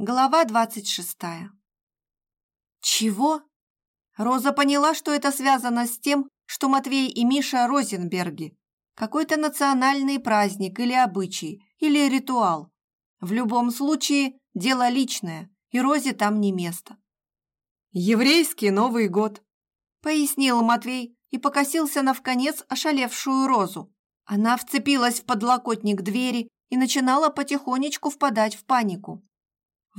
Глава двадцать шестая. Чего? Роза поняла, что это связано с тем, что Матвей и Миша Розенберги. Какой-то национальный праздник или обычай, или ритуал. В любом случае, дело личное, и Розе там не место. «Еврейский Новый год», — пояснил Матвей и покосился на вконец ошалевшую Розу. Она вцепилась в подлокотник двери и начинала потихонечку впадать в панику.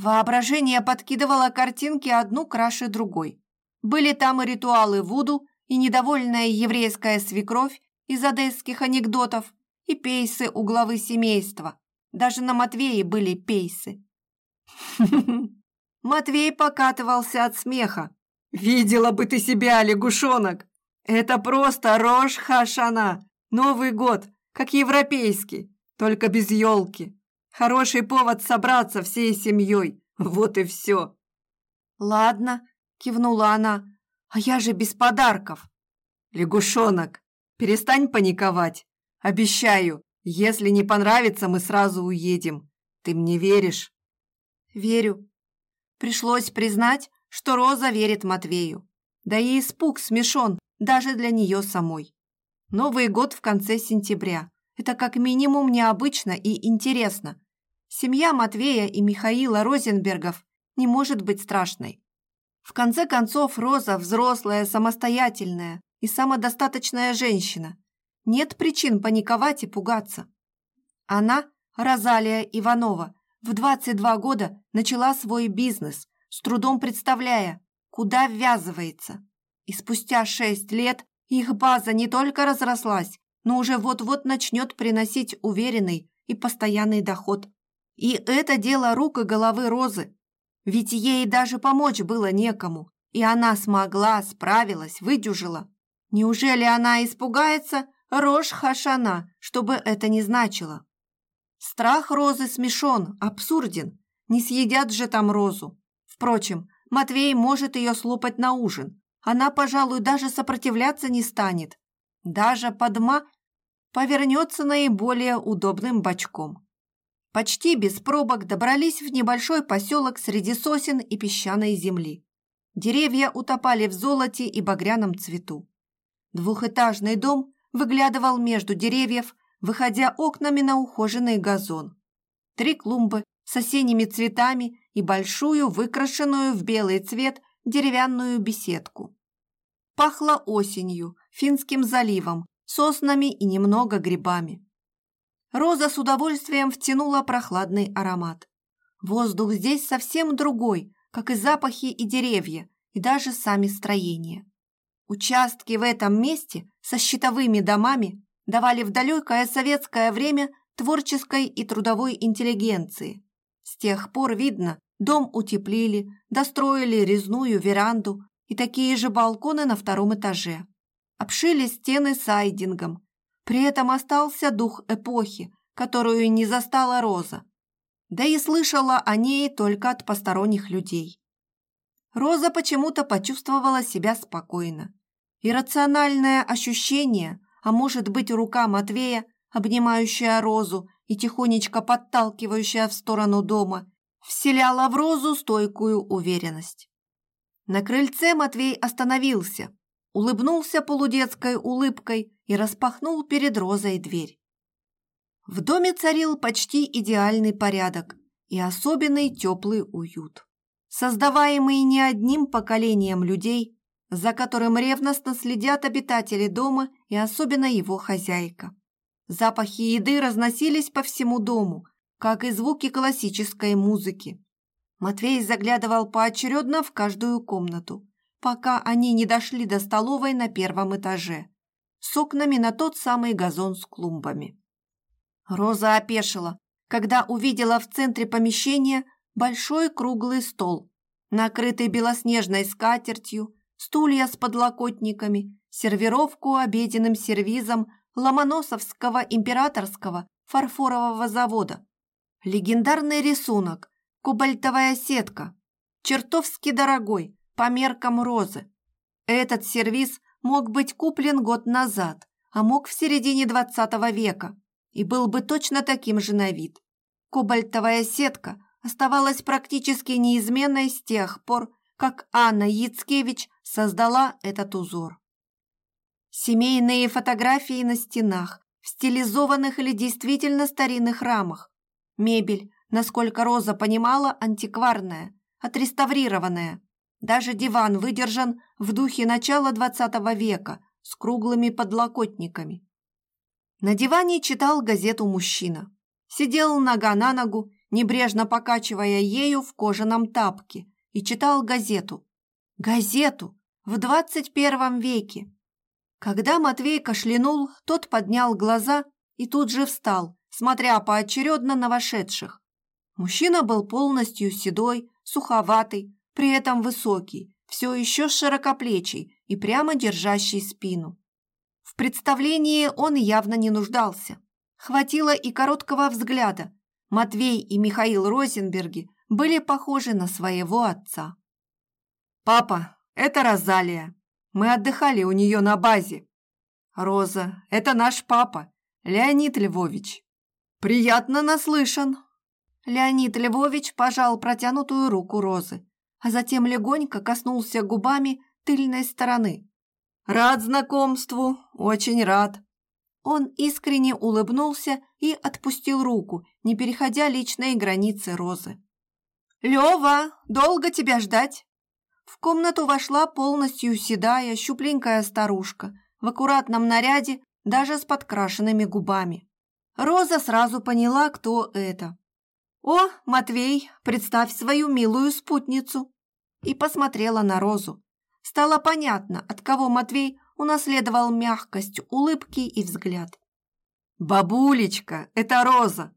Воображение подкидывало картинки одну краше другой. Были там и ритуалы Вуду, и недовольная еврейская свекровь из одесских анекдотов, и пейсы у главы семейства. Даже на Матвее были пейсы. Матвей покатывался от смеха. «Видела бы ты себя, лягушонок! Это просто рожь хашана, Новый год, как европейский, только без елки. Хороший повод собраться всей семьей. Вот и все. Ладно, кивнула она. А я же без подарков. Лягушонок, перестань паниковать. Обещаю, если не понравится, мы сразу уедем. Ты мне веришь? Верю. Пришлось признать, что Роза верит Матвею. Да и испуг смешон даже для нее самой. Новый год в конце сентября. Это как минимум необычно и интересно. Семья Матвея и Михаила Розенбергов не может быть страшной. В конце концов, Роза – взрослая, самостоятельная и самодостаточная женщина. Нет причин паниковать и пугаться. Она, Розалия Иванова, в 22 года начала свой бизнес, с трудом представляя, куда ввязывается. И спустя 6 лет их база не только разрослась, но уже вот-вот начнет приносить уверенный и постоянный доход. И это дело рук и головы Розы. Ведь ей даже помочь было некому, и она смогла, справилась, выдюжила. Неужели она испугается рожь Хашана, чтобы это не значило? Страх Розы смешон, абсурден. Не съедят же там Розу. Впрочем, Матвей может ее слопать на ужин. Она, пожалуй, даже сопротивляться не станет. Даже подма повернется наиболее удобным бочком. Почти без пробок добрались в небольшой поселок среди сосен и песчаной земли. Деревья утопали в золоте и багряном цвету. Двухэтажный дом выглядывал между деревьев, выходя окнами на ухоженный газон. Три клумбы с осенними цветами и большую, выкрашенную в белый цвет, деревянную беседку. Пахло осенью, Финским заливом, соснами и немного грибами. Роза с удовольствием втянула прохладный аромат. Воздух здесь совсем другой, как и запахи и деревья, и даже сами строения. Участки в этом месте со щитовыми домами давали в далекое советское время творческой и трудовой интеллигенции. С тех пор, видно, дом утеплили, достроили резную веранду и такие же балконы на втором этаже обшили стены сайдингом. При этом остался дух эпохи, которую не застала Роза. Да и слышала о ней только от посторонних людей. Роза почему-то почувствовала себя спокойно. Иррациональное ощущение, а может быть рука Матвея, обнимающая Розу и тихонечко подталкивающая в сторону дома, вселяла в Розу стойкую уверенность. На крыльце Матвей остановился, улыбнулся полудетской улыбкой и распахнул перед Розой дверь. В доме царил почти идеальный порядок и особенный теплый уют, создаваемый не одним поколением людей, за которым ревностно следят обитатели дома и особенно его хозяйка. Запахи еды разносились по всему дому, как и звуки классической музыки. Матвей заглядывал поочередно в каждую комнату, пока они не дошли до столовой на первом этаже, с окнами на тот самый газон с клумбами. Роза опешила, когда увидела в центре помещения большой круглый стол, накрытый белоснежной скатертью, стулья с подлокотниками, сервировку обеденным сервизом Ломоносовского императорского фарфорового завода, легендарный рисунок, кобальтовая сетка, чертовски дорогой, по меркам розы. Этот сервиз мог быть куплен год назад, а мог в середине 20 века и был бы точно таким же на вид. Кобальтовая сетка оставалась практически неизменной с тех пор, как Анна Яцкевич создала этот узор. Семейные фотографии на стенах, в стилизованных или действительно старинных рамах. Мебель, насколько Роза понимала, антикварная, отреставрированная. Даже диван выдержан в духе начала XX века с круглыми подлокотниками. На диване читал газету мужчина. Сидел нога на ногу, небрежно покачивая ею в кожаном тапке, и читал газету. Газету в 21 веке. Когда Матвей кашлянул, тот поднял глаза и тут же встал, смотря поочередно на вошедших. Мужчина был полностью седой, суховатый, при этом высокий, все еще широкоплечий и прямо держащий спину. В представлении он явно не нуждался. Хватило и короткого взгляда. Матвей и Михаил Розенберги были похожи на своего отца. «Папа, это Розалия. Мы отдыхали у нее на базе. Роза, это наш папа, Леонид Львович. Приятно наслышан». Леонид Львович пожал протянутую руку Розы, а затем легонько коснулся губами тыльной стороны. «Рад знакомству, очень рад». Он искренне улыбнулся и отпустил руку, не переходя личные границы Розы. «Лёва, долго тебя ждать?» В комнату вошла полностью седая, щупленькая старушка в аккуратном наряде, даже с подкрашенными губами. Роза сразу поняла, кто это. «О, Матвей, представь свою милую спутницу!» И посмотрела на Розу. Стало понятно, от кого Матвей унаследовал мягкость улыбки и взгляд. «Бабулечка, это Роза!»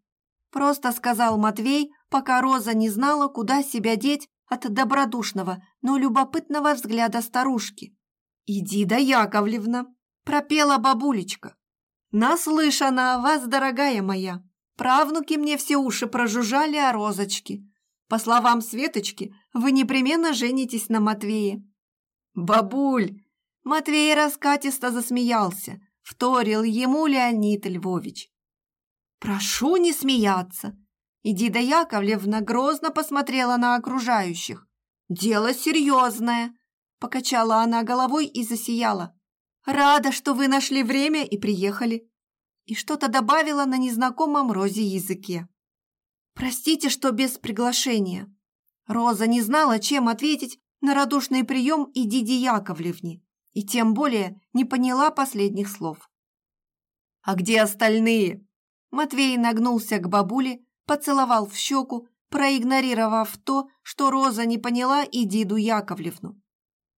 Просто сказал Матвей, пока Роза не знала, куда себя деть от добродушного, но любопытного взгляда старушки. «Иди да Яковлевна!» – пропела бабулечка. «Наслышана вас, дорогая моя! Правнуки мне все уши прожужжали о розочке. По словам Светочки, вы непременно женитесь на Матвее». «Бабуль!» Матвей раскатисто засмеялся, вторил ему Леонид Львович. «Прошу не смеяться!» Идида Яковлевна грозно посмотрела на окружающих. «Дело серьезное!» Покачала она головой и засияла. «Рада, что вы нашли время и приехали!» И что-то добавила на незнакомом Розе языке. «Простите, что без приглашения». Роза не знала, чем ответить на радушный прием и Диди Яковлевне, и тем более не поняла последних слов. «А где остальные?» Матвей нагнулся к бабуле, поцеловал в щеку, проигнорировав то, что Роза не поняла и Диду Яковлевну.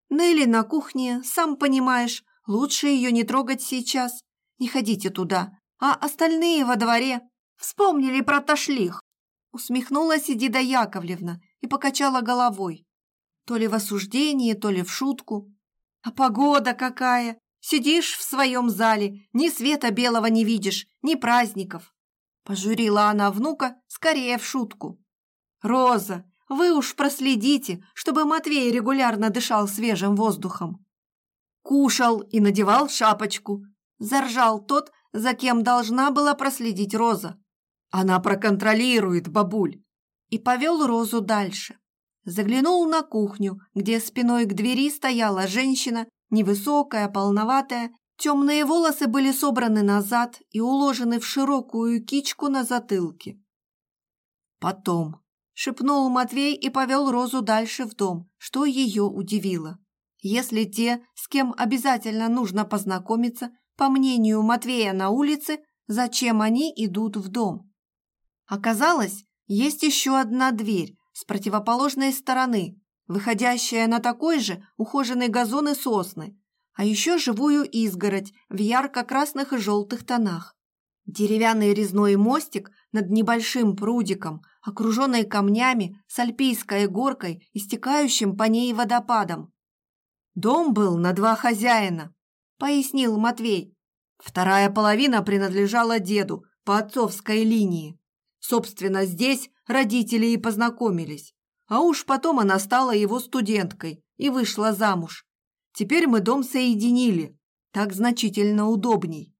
Нелли на кухне, сам понимаешь, лучше ее не трогать сейчас. Не ходите туда, а остальные во дворе. Вспомнили про ташлих. Усмехнулась и Дида Яковлевна и покачала головой. То ли в осуждении, то ли в шутку. А погода какая! Сидишь в своем зале, ни света белого не видишь, ни праздников. Пожурила она внука, скорее в шутку. «Роза, вы уж проследите, чтобы Матвей регулярно дышал свежим воздухом». «Кушал и надевал шапочку», – заржал тот, за кем должна была проследить Роза. «Она проконтролирует, бабуль!» И повел Розу дальше. Заглянул на кухню, где спиной к двери стояла женщина, невысокая, полноватая, Темные волосы были собраны назад и уложены в широкую кичку на затылке. «Потом», — шепнул Матвей и повел Розу дальше в дом, что ее удивило. Если те, с кем обязательно нужно познакомиться, по мнению Матвея на улице, зачем они идут в дом? Оказалось, есть еще одна дверь с противоположной стороны, выходящая на такой же ухоженный газон и сосны, а еще живую изгородь в ярко-красных и желтых тонах. Деревянный резной мостик над небольшим прудиком, окруженный камнями с альпийской горкой, истекающим по ней водопадом. «Дом был на два хозяина», — пояснил Матвей. «Вторая половина принадлежала деду по отцовской линии. Собственно, здесь родители и познакомились. А уж потом она стала его студенткой и вышла замуж. Теперь мы дом соединили. Так значительно удобней.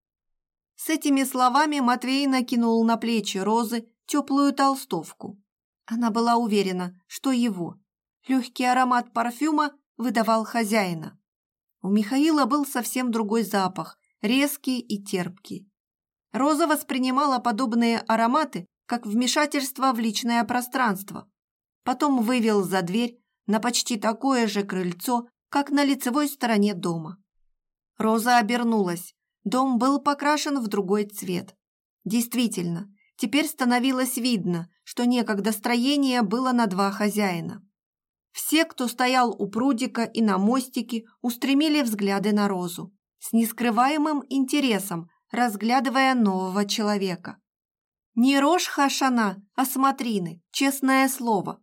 С этими словами Матвей накинул на плечи Розы теплую толстовку. Она была уверена, что его. Легкий аромат парфюма выдавал хозяина. У Михаила был совсем другой запах, резкий и терпкий. Роза воспринимала подобные ароматы как вмешательство в личное пространство. Потом вывел за дверь на почти такое же крыльцо, как на лицевой стороне дома. Роза обернулась. Дом был покрашен в другой цвет. Действительно, теперь становилось видно, что некогда строение было на два хозяина. Все, кто стоял у прудика и на мостике, устремили взгляды на Розу, с нескрываемым интересом, разглядывая нового человека. Не рожь Хашана, а смотрины, честное слово.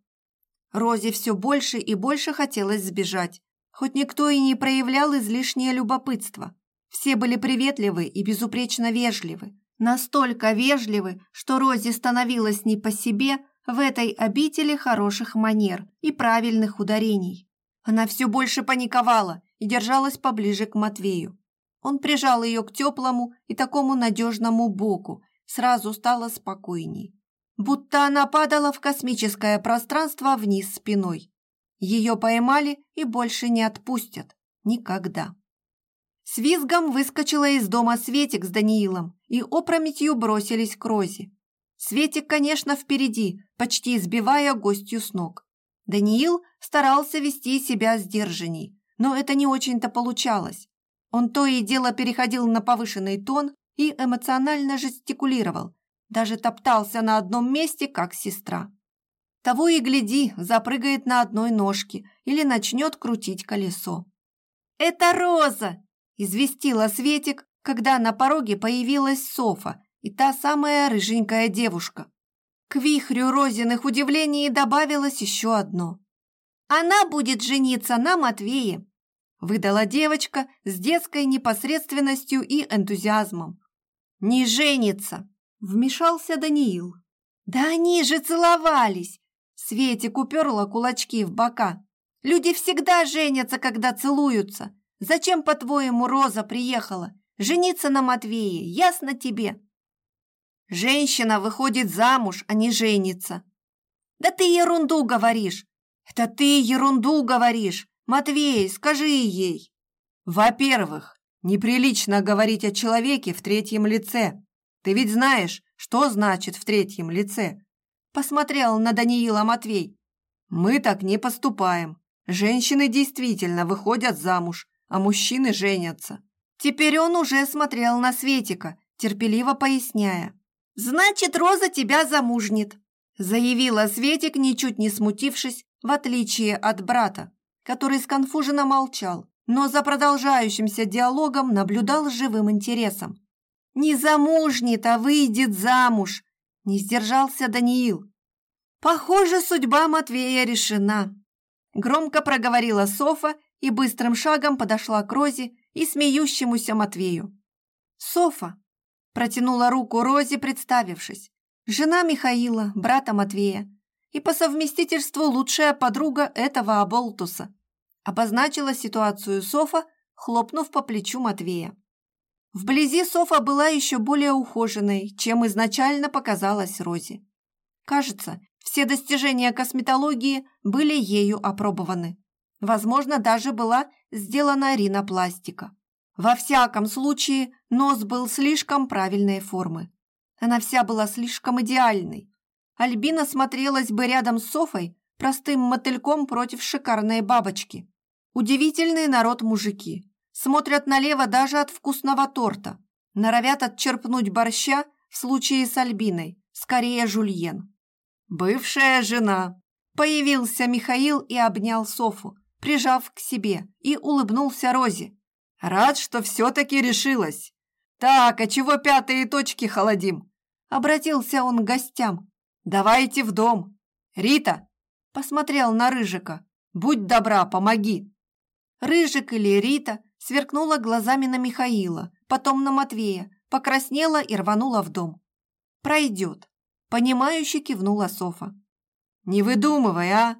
Розе все больше и больше хотелось сбежать, хоть никто и не проявлял излишнее любопытство. Все были приветливы и безупречно вежливы. Настолько вежливы, что Розе становилось не по себе – в этой обители хороших манер и правильных ударений. Она все больше паниковала и держалась поближе к Матвею. Он прижал ее к теплому и такому надежному боку, сразу стало спокойней. Будто она падала в космическое пространство вниз спиной. Ее поймали и больше не отпустят. Никогда. С визгом выскочила из дома Светик с Даниилом и опрометью бросились к Розе. Светик, конечно, впереди, почти сбивая гостью с ног. Даниил старался вести себя сдержанней, но это не очень-то получалось. Он то и дело переходил на повышенный тон и эмоционально жестикулировал, даже топтался на одном месте, как сестра. Того и гляди, запрыгает на одной ножке или начнет крутить колесо. «Это Роза!» – известила Светик, когда на пороге появилась Софа и та самая рыженькая девушка. К вихрю Розиных удивлений добавилось еще одно. «Она будет жениться на Матвее», – выдала девочка с детской непосредственностью и энтузиазмом. «Не женится», – вмешался Даниил. «Да они же целовались!» Светик уперла кулачки в бока. «Люди всегда женятся, когда целуются. Зачем, по-твоему, Роза приехала? Жениться на Матвее, ясно тебе?» Женщина выходит замуж, а не женится. Да ты ерунду говоришь. Это ты ерунду говоришь. Матвей, скажи ей. Во-первых, неприлично говорить о человеке в третьем лице. Ты ведь знаешь, что значит в третьем лице? Посмотрел на Даниила Матвей. Мы так не поступаем. Женщины действительно выходят замуж, а мужчины женятся. Теперь он уже смотрел на Светика, терпеливо поясняя. «Значит, Роза тебя замужнит», заявила Светик, ничуть не смутившись, в отличие от брата, который сконфуженно молчал, но за продолжающимся диалогом наблюдал живым интересом. «Не замужнит, а выйдет замуж», – не сдержался Даниил. «Похоже, судьба Матвея решена», – громко проговорила Софа и быстрым шагом подошла к Розе и смеющемуся Матвею. «Софа, Протянула руку Розе, представившись. Жена Михаила, брата Матвея. И по совместительству лучшая подруга этого оболтуса. Обозначила ситуацию Софа, хлопнув по плечу Матвея. Вблизи Софа была еще более ухоженной, чем изначально показалась Розе. Кажется, все достижения косметологии были ею опробованы. Возможно, даже была сделана ринопластика. Во всяком случае, нос был слишком правильной формы. Она вся была слишком идеальной. Альбина смотрелась бы рядом с Софой простым мотыльком против шикарной бабочки. Удивительный народ мужики. Смотрят налево даже от вкусного торта. Норовят отчерпнуть борща в случае с Альбиной, скорее жульен. «Бывшая жена!» Появился Михаил и обнял Софу, прижав к себе, и улыбнулся Розе, Рад, что все-таки решилась. Так, а чего пятые точки холодим? Обратился он к гостям. Давайте в дом. Рита, посмотрел на Рыжика. Будь добра, помоги. Рыжик или Рита сверкнула глазами на Михаила, потом на Матвея, покраснела и рванула в дом. «Пройдет», — понимающе кивнула Софа. «Не выдумывай, а!»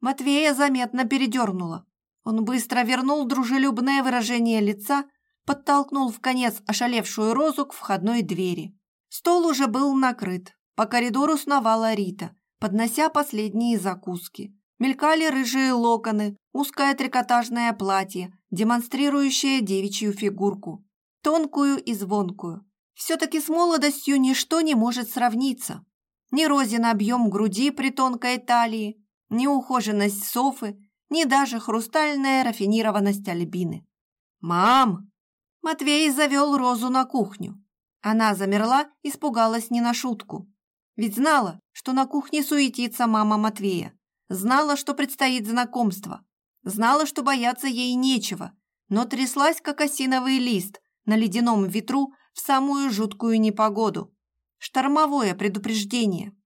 Матвея заметно передернула. Он быстро вернул дружелюбное выражение лица, подтолкнул в конец ошалевшую розу к входной двери. Стол уже был накрыт. По коридору сновала Рита, поднося последние закуски. Мелькали рыжие локоны, узкое трикотажное платье, демонстрирующее девичью фигурку, тонкую и звонкую. Все-таки с молодостью ничто не может сравниться. Ни розин объем груди при тонкой талии, ни ухоженность Софы, ни даже хрустальная рафинированность Альбины. «Мам!» Матвей завел Розу на кухню. Она замерла, испугалась не на шутку. Ведь знала, что на кухне суетится мама Матвея. Знала, что предстоит знакомство. Знала, что бояться ей нечего, но тряслась, как осиновый лист, на ледяном ветру в самую жуткую непогоду. Штормовое предупреждение.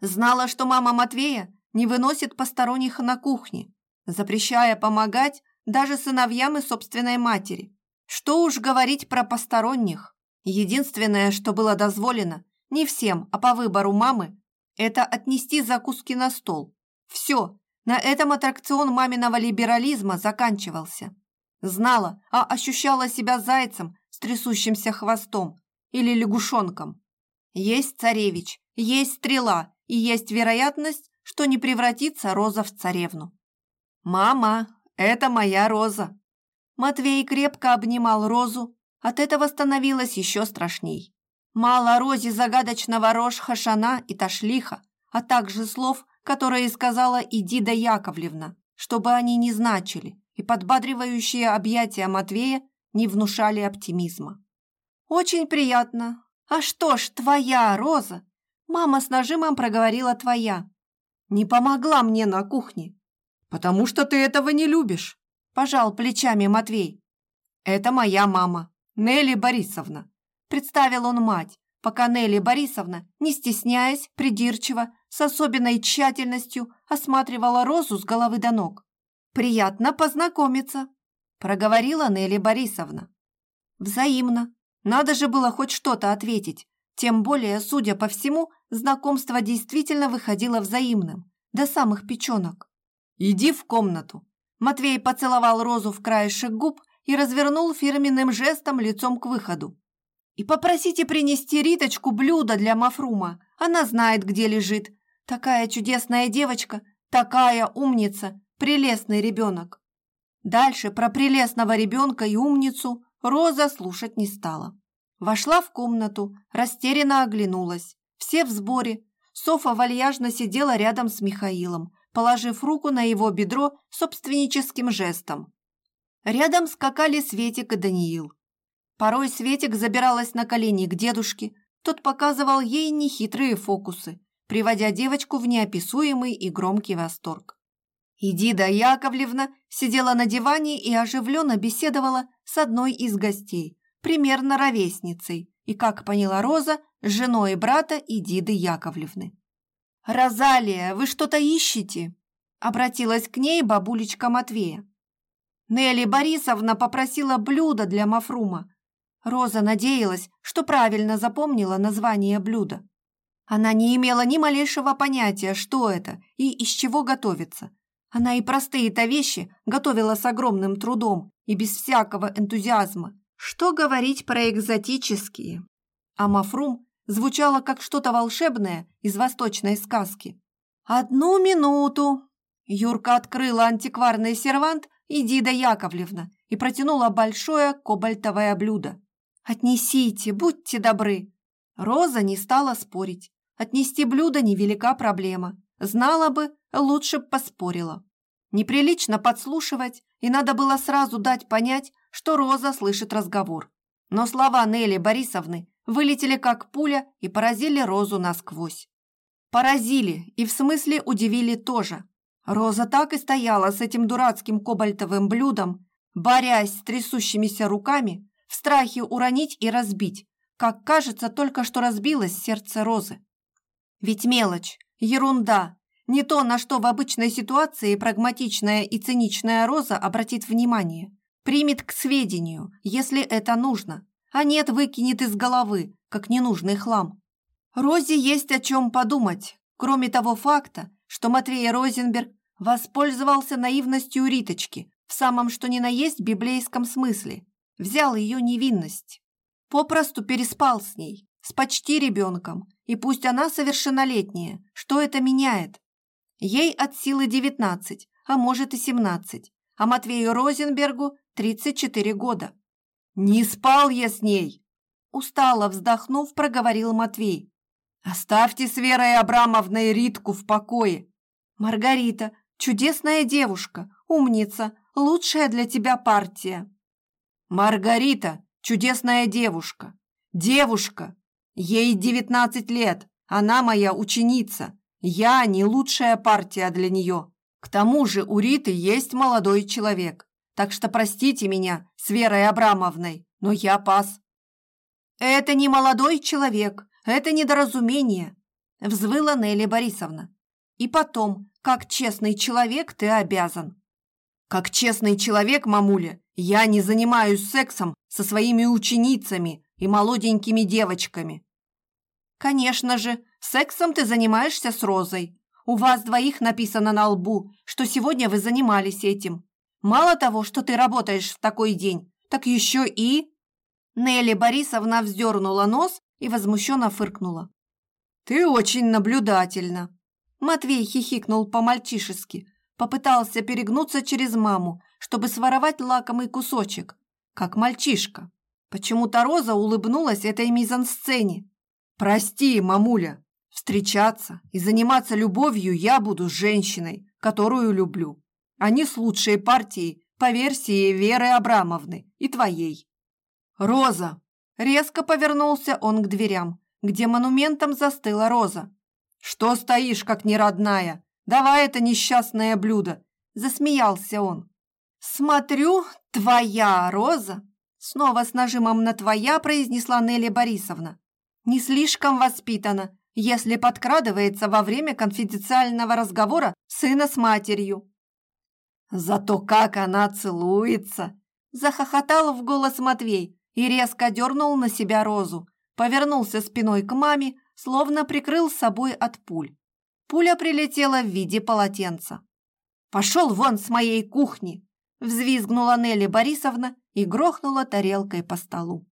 Знала, что мама Матвея не выносит посторонних на кухне, запрещая помогать даже сыновьям и собственной матери. Что уж говорить про посторонних. Единственное, что было дозволено, не всем, а по выбору мамы, это отнести закуски на стол. Все, на этом аттракцион маминого либерализма заканчивался. Знала, а ощущала себя зайцем с трясущимся хвостом или лягушонком. Есть царевич, есть стрела и есть вероятность, что не превратится Роза в царевну. «Мама, это моя Роза!» Матвей крепко обнимал Розу, от этого становилось еще страшней. Мало Розе загадочного рожь Хашана и Ташлиха, а также слов, которые сказала Идида Яковлевна, чтобы они не значили, и подбадривающие объятия Матвея не внушали оптимизма. «Очень приятно. А что ж, твоя Роза?» Мама с нажимом проговорила «твоя». «Не помогла мне на кухне». «Потому что ты этого не любишь», – пожал плечами Матвей. «Это моя мама, Нелли Борисовна», – представил он мать, пока Нелли Борисовна, не стесняясь, придирчиво, с особенной тщательностью осматривала Розу с головы до ног. «Приятно познакомиться», – проговорила Нелли Борисовна. «Взаимно. Надо же было хоть что-то ответить. Тем более, судя по всему, знакомство действительно выходило взаимным, до самых печенок. «Иди в комнату». Матвей поцеловал Розу в краешек губ и развернул фирменным жестом лицом к выходу. «И попросите принести Риточку блюдо для Мафрума. Она знает, где лежит. Такая чудесная девочка, такая умница, прелестный ребенок». Дальше про прелестного ребенка и умницу Роза слушать не стала. Вошла в комнату, растерянно оглянулась. Все в сборе. Софа вальяжно сидела рядом с Михаилом, положив руку на его бедро собственническим жестом. Рядом скакали Светик и Даниил. Порой Светик забиралась на колени к дедушке, тот показывал ей нехитрые фокусы, приводя девочку в неописуемый и громкий восторг. Идида Яковлевна сидела на диване и оживленно беседовала с одной из гостей, примерно ровесницей, и, как поняла Роза, женой брата Идиды Яковлевны. «Розалия, вы что-то ищете?» Обратилась к ней бабулечка Матвея. Нелли Борисовна попросила блюдо для Мафрума. Роза надеялась, что правильно запомнила название блюда. Она не имела ни малейшего понятия, что это и из чего готовится. Она и простые-то вещи готовила с огромным трудом и без всякого энтузиазма. Что говорить про экзотические? А мафрум звучало как что-то волшебное из восточной сказки. «Одну минуту!» Юрка открыла антикварный сервант и Дида Яковлевна и протянула большое кобальтовое блюдо. «Отнесите, будьте добры!» Роза не стала спорить. Отнести блюдо невелика проблема. Знала бы, лучше б поспорила. Неприлично подслушивать, и надо было сразу дать понять, что Роза слышит разговор. Но слова Нелли Борисовны вылетели как пуля и поразили Розу насквозь. Поразили и в смысле удивили тоже. Роза так и стояла с этим дурацким кобальтовым блюдом, борясь с трясущимися руками, в страхе уронить и разбить, как кажется, только что разбилось сердце Розы. Ведь мелочь, ерунда, не то, на что в обычной ситуации прагматичная и циничная Роза обратит внимание примет к сведению, если это нужно, а нет, выкинет из головы, как ненужный хлам. Розе есть о чем подумать, кроме того факта, что Матвей Розенберг воспользовался наивностью Риточки в самом что ни на есть библейском смысле, взял ее невинность. Попросту переспал с ней, с почти ребенком, И пусть она совершеннолетняя, что это меняет? Ей от силы 19, а может и 17, а Матвею Розенбергу 34 года. «Не спал я с ней!» Устало вздохнув, проговорил Матвей. «Оставьте с Верой Абрамовной Ритку в покое!» «Маргарита, чудесная девушка, умница, лучшая для тебя партия!» «Маргарита, чудесная девушка! Девушка! Ей девятнадцать лет, она моя ученица, я не лучшая партия для нее. К тому же у Риты есть молодой человек, так что простите меня с Верой Абрамовной, но я пас». «Это не молодой человек, это недоразумение», – взвыла Нелли Борисовна. «И потом, как честный человек, ты обязан». «Как честный человек, мамуля, я не занимаюсь сексом со своими ученицами и молоденькими девочками». «Конечно же, сексом ты занимаешься с Розой. У вас двоих написано на лбу, что сегодня вы занимались этим. Мало того, что ты работаешь в такой день, так еще и...» Нелли Борисовна вздернула нос и возмущенно фыркнула. «Ты очень наблюдательна!» Матвей хихикнул по-мальчишески, попытался перегнуться через маму, чтобы своровать лакомый кусочек, как мальчишка. Почему-то Роза улыбнулась этой мизансцене. «Прости, мамуля, встречаться и заниматься любовью я буду с женщиной, которую люблю, не с лучшей партией по версии Веры Абрамовны и твоей». «Роза!» Резко повернулся он к дверям, где монументом застыла Роза. «Что стоишь, как неродная? Давай это несчастное блюдо!» Засмеялся он. «Смотрю, твоя Роза!» Снова с нажимом на «твоя» произнесла Нелли Борисовна. «Не слишком воспитана, если подкрадывается во время конфиденциального разговора сына с матерью». «Зато как она целуется!» Захохотал в голос Матвей, и резко дернул на себя розу, повернулся спиной к маме, словно прикрыл собой от пуль. Пуля прилетела в виде полотенца. «Пошел вон с моей кухни!» взвизгнула Нелли Борисовна и грохнула тарелкой по столу.